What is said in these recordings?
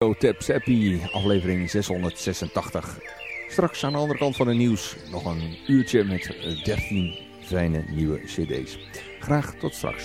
Tap Seppi, aflevering 686. Straks aan de andere kant van het nieuws nog een uurtje met 13 fijne nieuwe cd's. Graag tot straks.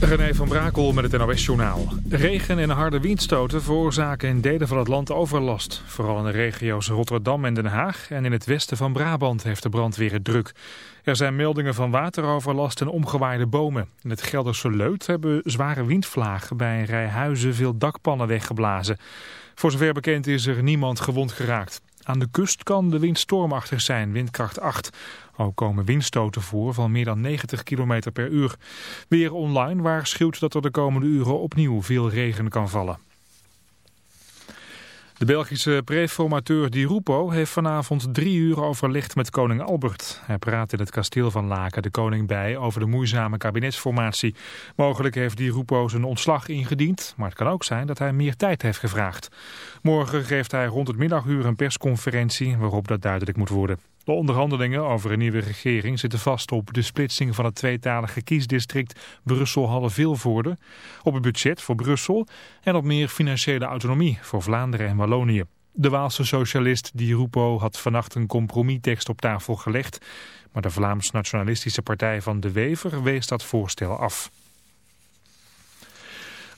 René van Brakel met het NOS-journaal. Regen en harde windstoten veroorzaken in delen van het land overlast. Vooral in de regio's Rotterdam en Den Haag en in het westen van Brabant heeft de brandweer het druk. Er zijn meldingen van wateroverlast en omgewaaide bomen. In het Gelderse Leut hebben zware windvlagen bij een rij huizen veel dakpannen weggeblazen. Voor zover bekend is er niemand gewond geraakt. Aan de kust kan de wind stormachtig zijn, windkracht 8. Ook komen windstoten voor van meer dan 90 km per uur. Weer online waarschuwt dat er de komende uren opnieuw veel regen kan vallen. De Belgische preformateur Di Rupo heeft vanavond drie uur overlegd met koning Albert. Hij praat in het kasteel van Laken de koning bij over de moeizame kabinetsformatie. Mogelijk heeft Di Rupo zijn ontslag ingediend, maar het kan ook zijn dat hij meer tijd heeft gevraagd. Morgen geeft hij rond het middaguur een persconferentie waarop dat duidelijk moet worden. De onderhandelingen over een nieuwe regering zitten vast op de splitsing van het tweetalige kiesdistrict Brussel-Halle-Vilvoorde, op het budget voor Brussel en op meer financiële autonomie voor Vlaanderen en Wallonië. De Waalse socialist Di Rupo had vannacht een compromistekst op tafel gelegd, maar de Vlaams-nationalistische partij van De Wever wees dat voorstel af.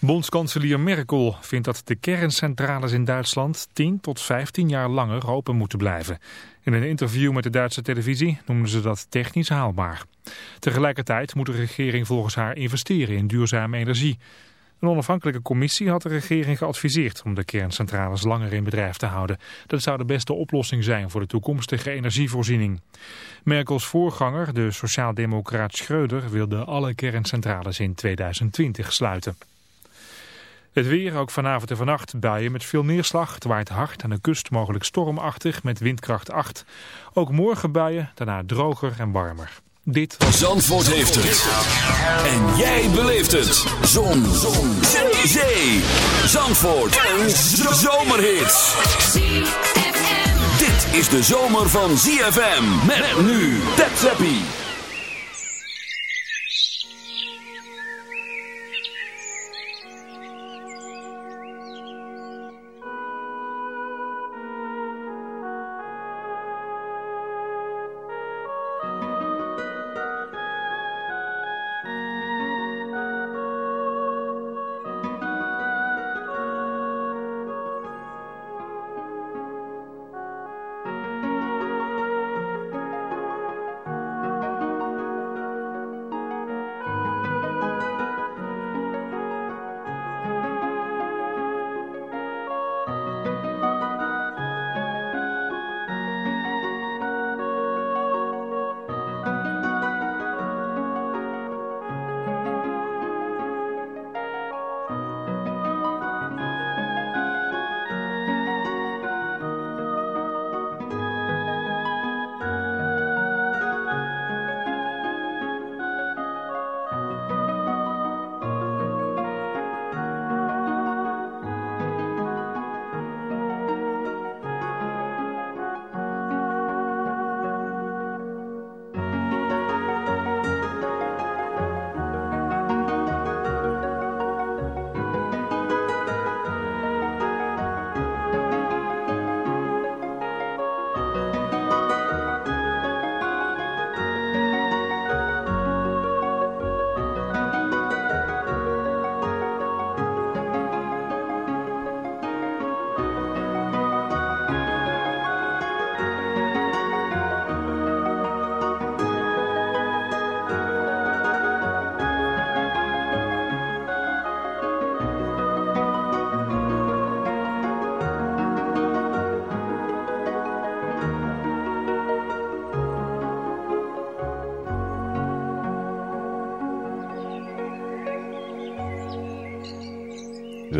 Bondskanselier Merkel vindt dat de kerncentrales in Duitsland 10 tot 15 jaar langer open moeten blijven. In een interview met de Duitse televisie noemden ze dat technisch haalbaar. Tegelijkertijd moet de regering volgens haar investeren in duurzame energie. Een onafhankelijke commissie had de regering geadviseerd om de kerncentrales langer in bedrijf te houden. Dat zou de beste oplossing zijn voor de toekomstige energievoorziening. Merkels voorganger, de sociaaldemocraat Schreuder, wilde alle kerncentrales in 2020 sluiten. Het weer, ook vanavond en vannacht, buien met veel neerslag. Het waait hard aan de kust, mogelijk stormachtig met windkracht 8. Ook morgen buien, daarna droger en warmer. Dit. Zandvoort heeft het. En jij beleeft het. Zon. Zon. Zee. Zandvoort. Een zomerhit. Dit is de zomer van ZFM. Met nu. Tap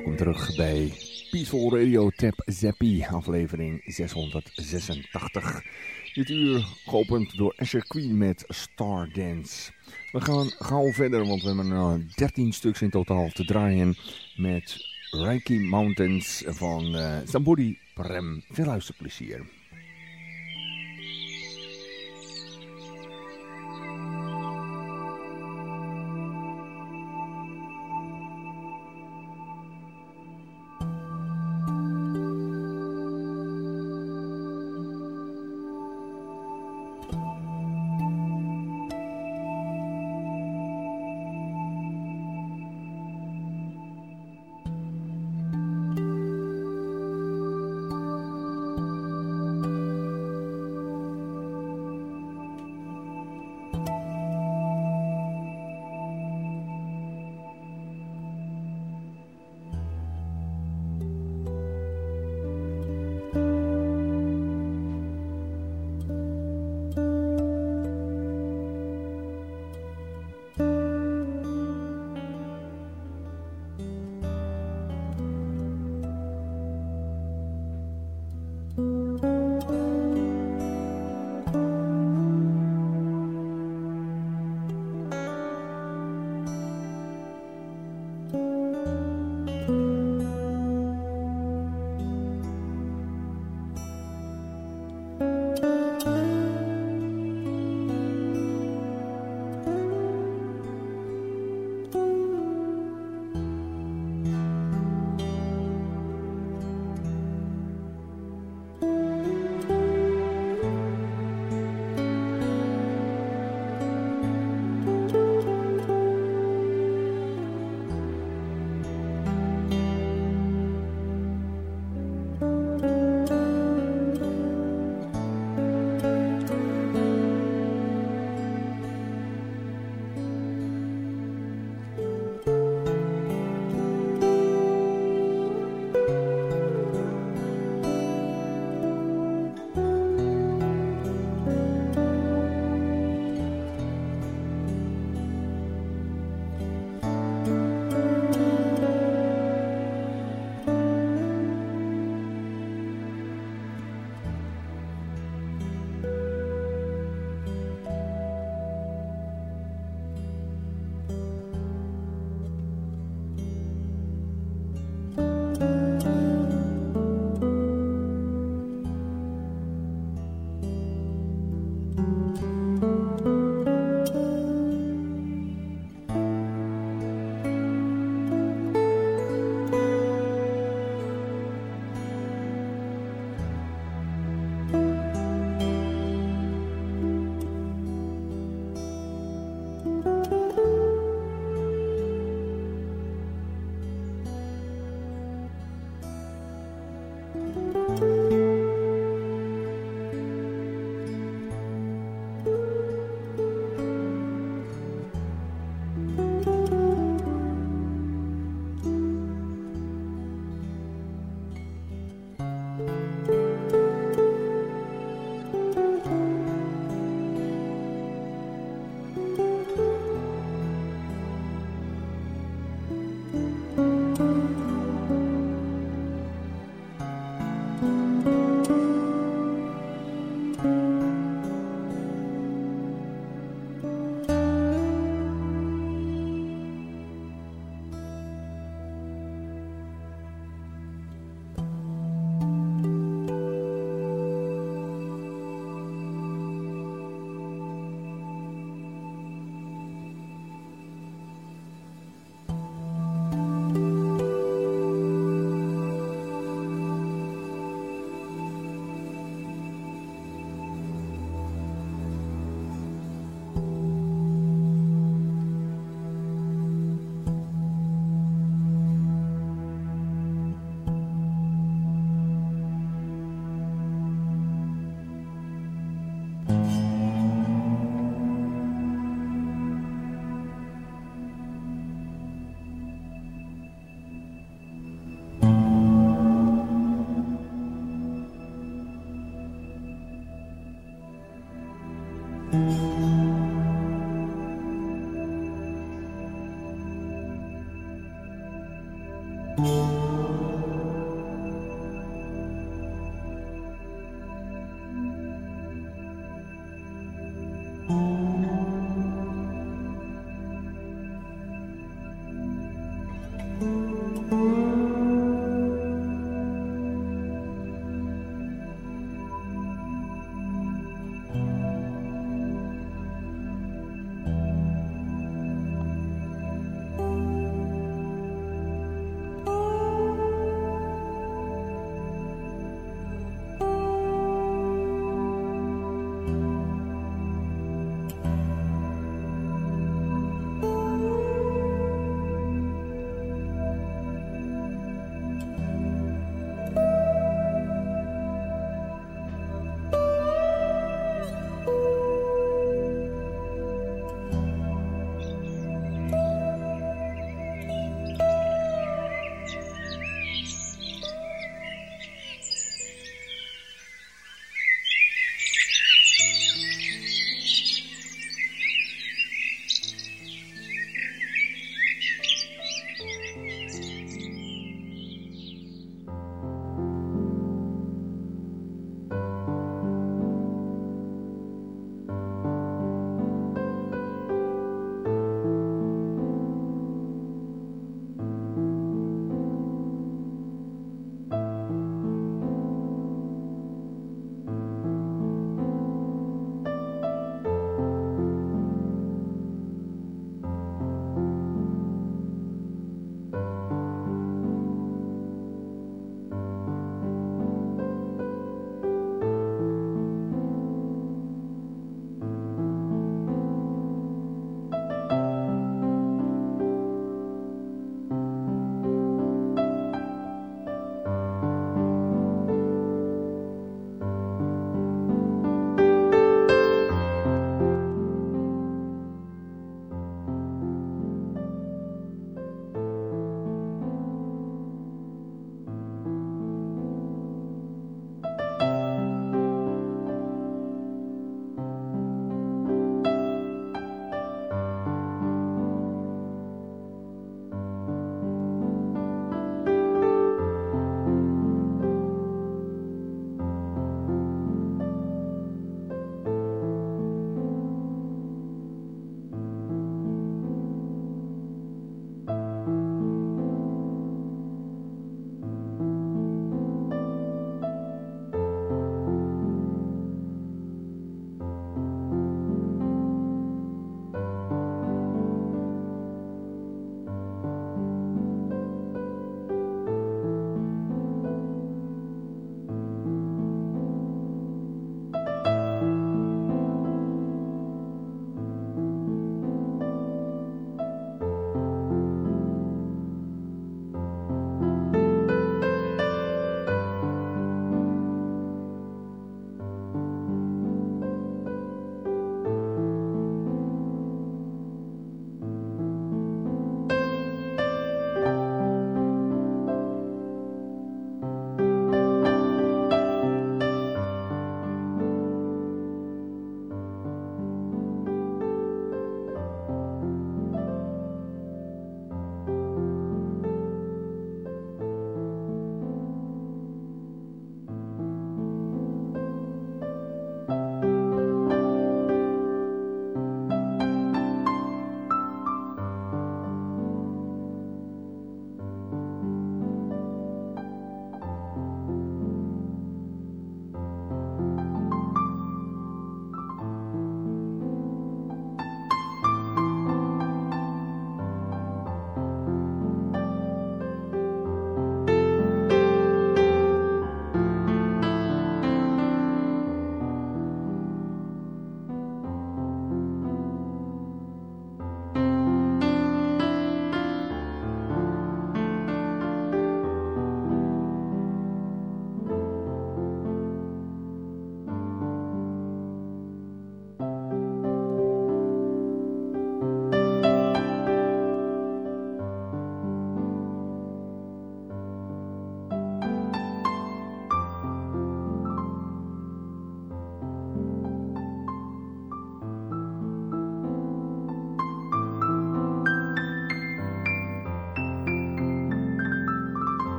Welkom terug bij Peaceful Radio Tap Zappi, aflevering 686. Dit uur geopend door Asher Queen met Star Dance. We gaan gauw verder, want we hebben uh, 13 stuks in totaal te draaien met Reiki Mountains van uh, Prem. Veel luisterplezier.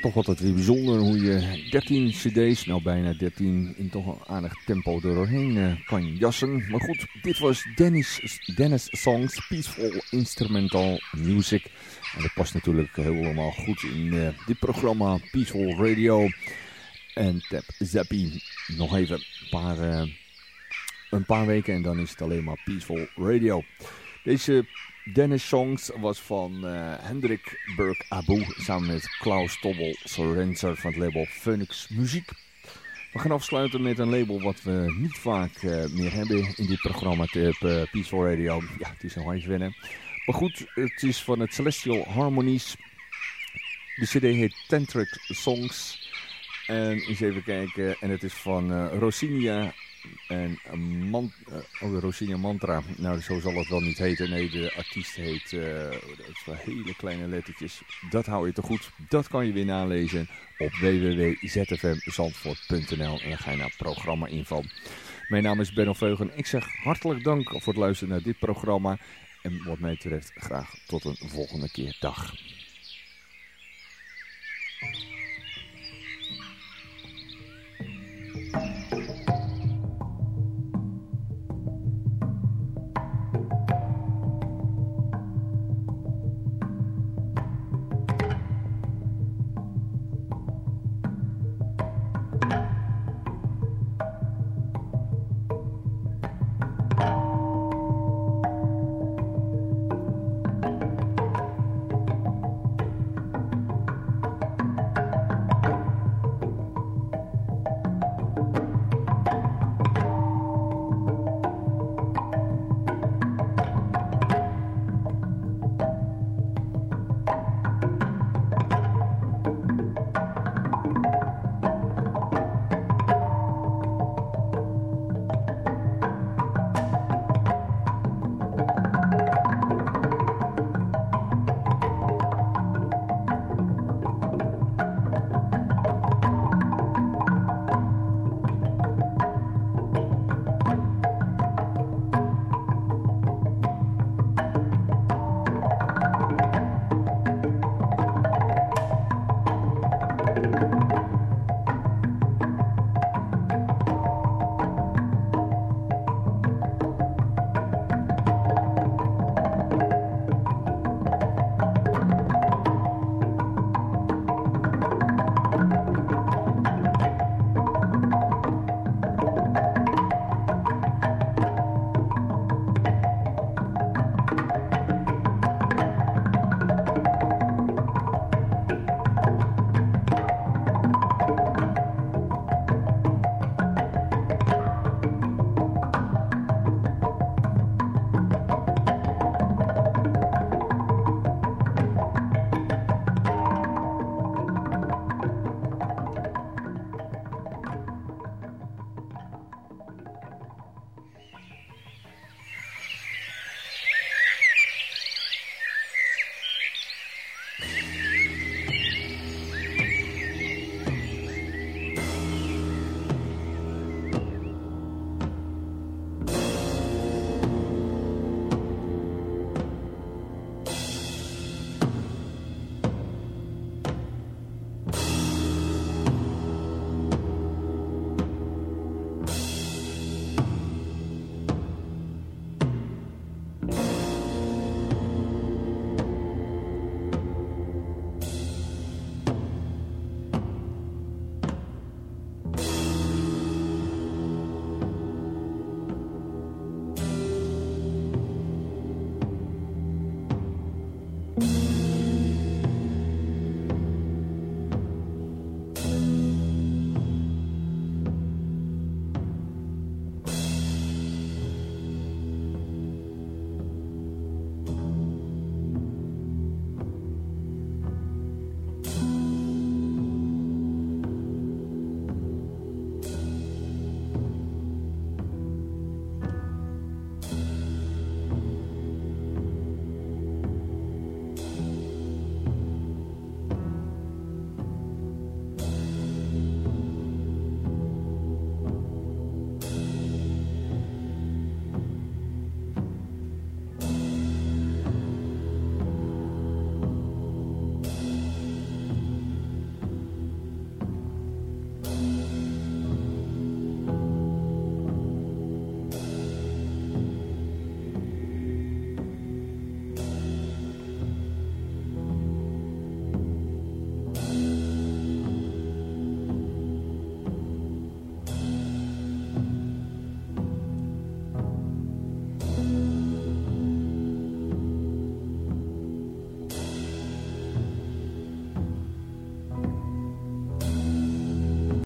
Toch altijd weer bijzonder hoe je 13 cd's, nou bijna 13, in toch een aardig tempo doorheen uh, kan jassen. Maar goed, dit was Dennis, Dennis Songs, Peaceful Instrumental Music. En dat past natuurlijk helemaal goed in uh, dit programma Peaceful Radio. En Tap Zappie, nog even een paar, uh, een paar weken en dan is het alleen maar Peaceful Radio. Deze Dennis Songs was van uh, Hendrik Burk Abu samen met Klaus Tobbel Sorenser van het label Phoenix Muziek. We gaan afsluiten met een label wat we niet vaak uh, meer hebben in dit programma op uh, Peaceful Radio. Ja, het is nog even wennen. Maar goed, het is van het Celestial Harmonies. De cd heet Tantric Songs. En eens even kijken. En het is van Rosinia en man, uh, oh, Rosinia Mantra. Nou, zo zal het wel niet heten. Nee, de artiest heet... Uh, dat is wel hele kleine lettertjes. Dat hou je te goed. Dat kan je weer nalezen op www.zfmzandvoort.nl. En dan ga je naar programma info. Mijn naam is Benno Veugen. Ik zeg hartelijk dank voor het luisteren naar dit programma. En wat mij betreft graag tot een volgende keer. Dag.